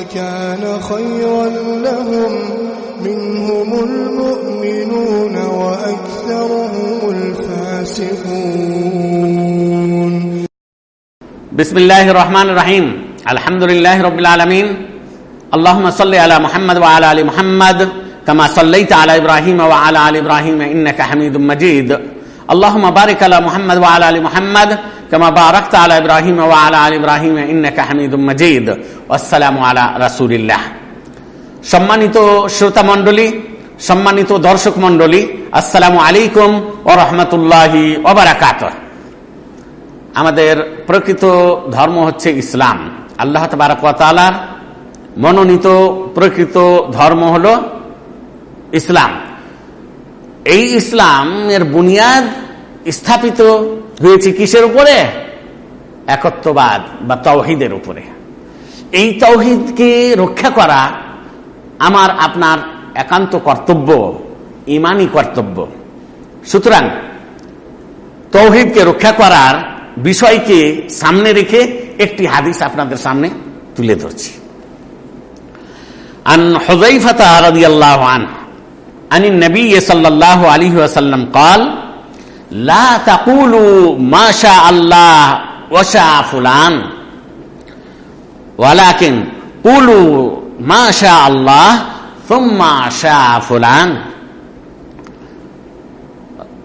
لكان خيرا لهم منهم المؤمنون وأكثرهم الفاسقون. بسم الله الرحمن الرحيم الحمد لله رب العالمين اللهم صل على محمد وعلى ال محمد كما صليت على إبراهيم وعلى ال إبراهيم انك حميد مجيد اللهم بارك على محمد وعلى ال محمد كما باركت على ابراهيم وعلى ال ابراهيم انك حميد مجيد والسلام على رسول الله সম্মানিত শ্রোতা মণ্ডলী সম্মানিত দর্শক মণ্ডলী আসসালামু আলাইকুম ও রহমতুল্লাহি ওবরাকাতুহ আমাদের প্রকৃত ধর্ম হচ্ছে ইসলাম আল্লাহ তালার মনোনীত প্রকৃত ধর্ম হল ইসলাম এই ইসলামের বুনিয়াদ স্থাপিত হয়েছে কিসের উপরে একত্ববাদ বা তৌহিদের উপরে এই তৌহিদকে রক্ষা করা আমার আপনার একান্ত কর্তব্য ইমানই কর্তব্য সুতরাং তৌহিদকে রক্ষা করার বিষয়কে সামনে রেখে একটি হাদিস আপনাদের সামনে তুলে ধরছি عن حذيفة رضي الله عنه عن النبي صلى الله عليه وسلم قال মাশা আল্লাহ ফুলান। ফুলান।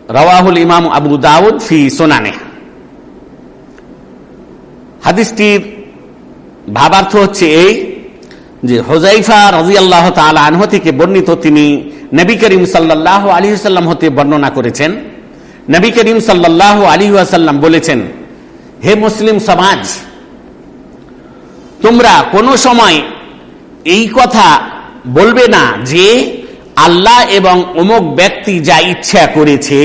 রওয়াহুল ইমাম ফি হাদিসটির ভাবার্থ হচ্ছে এই যে হোজাইফা রাজি আল্লাহ থেকে বর্ণিত তিনি নবী করিম সাল্লাহ আলী সাল্লাম হতে বর্ণনা করেছেন। নবী করিম সাল্লাহ আলী আসাল্লাম বলেছেন, হে মুসলিম সমাজ, তোমরা কোনো সময় এই কথা বলবে না যে আল্লাহ এবং অমুক ব্যক্তি যা ইচ্ছা করেছে।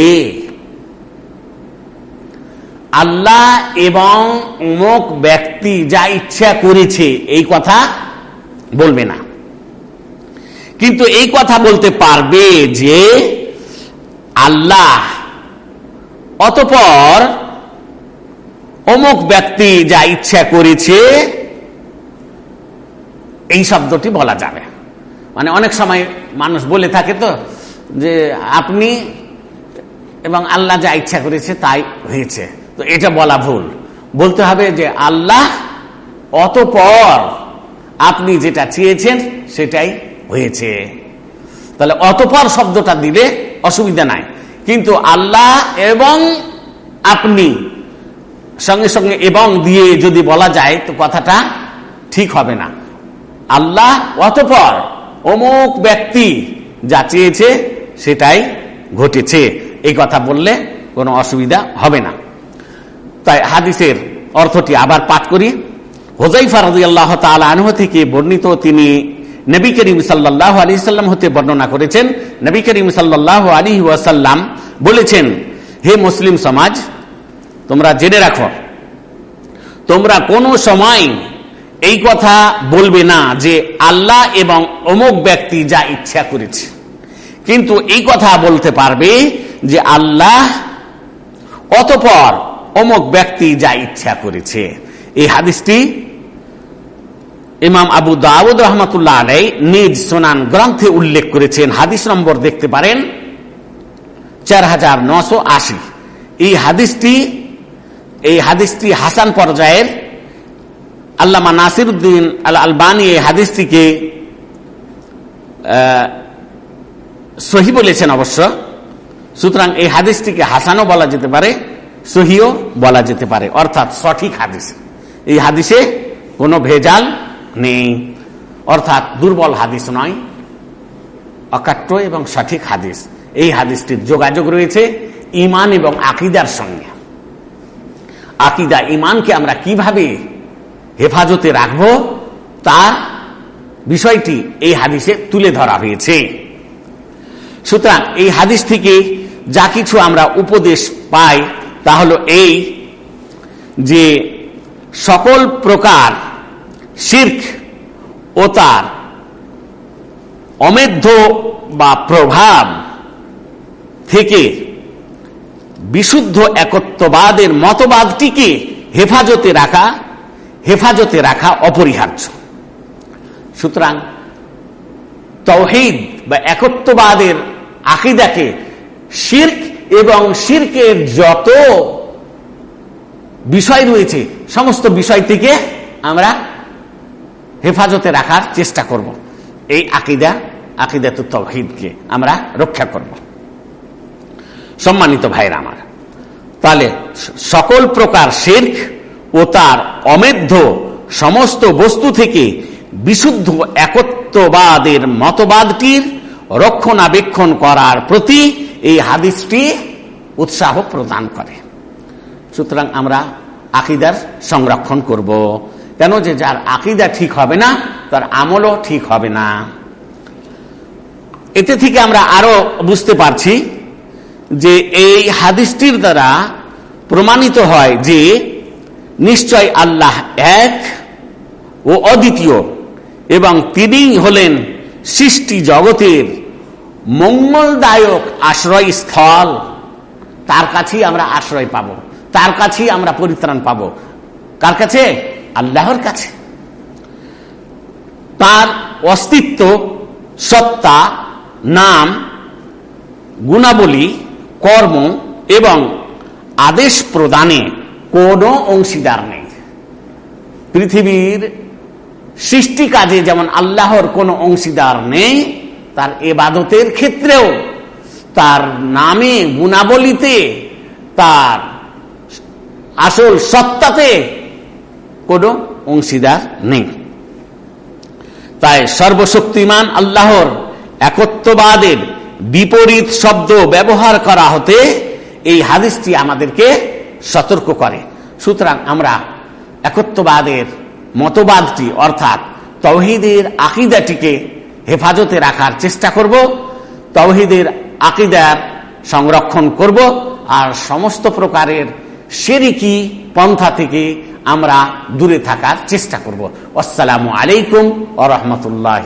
আল্লাহ এবং অমুক ব্যক্তি যা ইচ্ছা করেছে, এই কথা বলবে না। কিন্তু এই কথা বলতে পারবে যে আল্লাহ অতপর অমুক ব্যক্তি যা ইচ্ছা করেছে, এই শব্দটি বলা যাবে। মানে অনেক সময় মানুষ বলে থাকে তো, যে আপনি এবং আল্লাহ যা ইচ্ছা করেছে তাই হয়েছে। তো এটা বলা ভুল। বলতে হবে যে আল্লাহ অতপর আপনি যেটা চেয়েছেন সেটাই হয়েছে। তাহলে অতপর শব্দটা দিলে অসুবিধা নাই। কিন্তু আল্লাহ এবং আপনি সঙ্গে সঙ্গে এবং দিয়ে যদি বলা যায়, তো কথাটা ঠিক হবে না। আল্লাহ অতপর অমুক ব্যক্তি যা চেয়েছে সেটাই ঘটেছে। এই কথা বললে কোনো অসুবিধা হবে না। তাই হাদিসের অর্থটি আবার পাঠ করি। হোজাইফা রাজি আল্লাহ আনহ থেকে বর্ণিত তিনি নবী করিম সাল্লাহ আলী সাল্লাম হতে বর্ণনা করেছেন, নবী করিম সাল্লাহ আলী ওয়াসাল্লাম বলেছেন, হে মুসলিম সমাজ, তোমরা জেনে রাখো, তোমরা কোনো সময় এই কথা বলবে না যে আল্লাহ এবং অমুক ব্যক্তি যা ইচ্ছা করেছে। কিন্তু এই কথা বলতে পারবে যে আল্লাহ অতপর অমুক ব্যক্তি যা ইচ্ছা করেছে। এই হাদিসটি ইমাম আবু দাউদ রহমতুল্লাহ আলাই নিজ সোনান গ্রন্থে উল্লেখ করেছেন, হাদিস নম্বর দেখতে পারেন, চার হাজার নশো আশি। এই হাদিসটি এই হাদিসটি হাসান পর্যায়ের আল্লামা নাসির উদ্দিন আল আলবানী এই হাদিসটিকে সহি বলেছেন অবশ্য। সুতরাং এই হাদিসটিকে হাসানও বলা যেতে পারে, সহিও বলা যেতে পারে। অর্থাৎ সঠিক হাদিস। এই হাদিসে কোনো ভেজাল নেই। অর্থাৎ দুর্বল হাদিস নয়, অকাট্য এবং সঠিক হাদিস। এই হাদিসটির যোগাযোগ রয়েছে ইমান এবং আকিদার সঙ্গে। আকিদা ইমানকে আমরা কীভাবে হেফাজতে রাখব তার বিষয়টি এই হাদিসে তুলে ধরা হয়েছে। সুতরাং এই হাদিস থেকে যা কিছু আমরা উপদেশ পাই তা হলো এই যে সকল প্রকার শির্ক ও তার অমেধ্য বা প্রভাব থেকে বিশুদ্ধ একত্ববাদের মতবাদটিকে হেফাজতে রাখা হেফাজতে রাখা অপরিহার্য। সুতরাং তৌহিদ বা একত্ববাদের আকিদাকে শির্ক এবং শির্কের যত বিষয় রয়েছে, সমস্ত বিষয় থেকে আমরা হেফাজতে রাখার চেষ্টা করব। এই আকিদা আকিদা তো তহিদকে আমরা রক্ষা করব। সম্মানিত ভাইরা আমার, তাহলে সকল প্রকার শেরক ও তার অমেধ্য সমস্ত বস্তু থেকে বিশুদ্ধ একত্ববাদের মতবাদটির রক্ষণাবেক্ষণ করার প্রতি এই হাদিসটি উৎসাহ প্রদান করে। সুতরাং আমরা আকিদার সংরক্ষণ করব। কেন যে যার আকিদা ঠিক হবে না, তার আমলও ঠিক হবে না। এতে থেকে আমরা আরও বুঝতে পারছি যে এই হাদিসটির দ্বারা প্রমাণিত হয় যে নিশ্চয় আল্লাহ এক ও অদ্বিতীয় এবং তিনি হলেন সৃষ্টি জগতের মঙ্গলদায়ক আশ্রয়স্থল। তার কাছেই আমরা আশ্রয় পাব, তার কাছেই আমরা পরিত্রাণ পাব। কার কাছে? আল্লাহর কাছে। তার অস্তিত্ব, সত্তা, নাম, গুণাবলী, কর্ম এবং আদেশ প্রদানে কোনো অংশীদার নেই। পৃথিবীর সৃষ্টি কাজে যেমন আল্লাহর কোনো অংশীদার নেই, তার এবাদতের ক্ষেত্রেও তার নামে, গুণাবলীতে, তার আসল সত্তাতে কোনো অংশীদার নেই। তাই সর্বশক্তিমান আল্লাহর একত্ববাদের বিপরীত শব্দ ব্যবহার করা হতে এই হাদিসটি আমাদেরকে সতর্ক করে। সুতরাং আমরা একত্ববাদের মতবাদটি অর্থাৎ তৌহিদের আকিদাটিকে হেফাজতে রাখার চেষ্টা করব, তৌহিদের আকিদার সংরক্ষণ করব আর সমস্ত প্রকারের সেরিকি পন্থা থেকে আমরা দূরে থাকার চেষ্টা করব। আসসালামু আলাইকুম আ রহমতুল্লাহ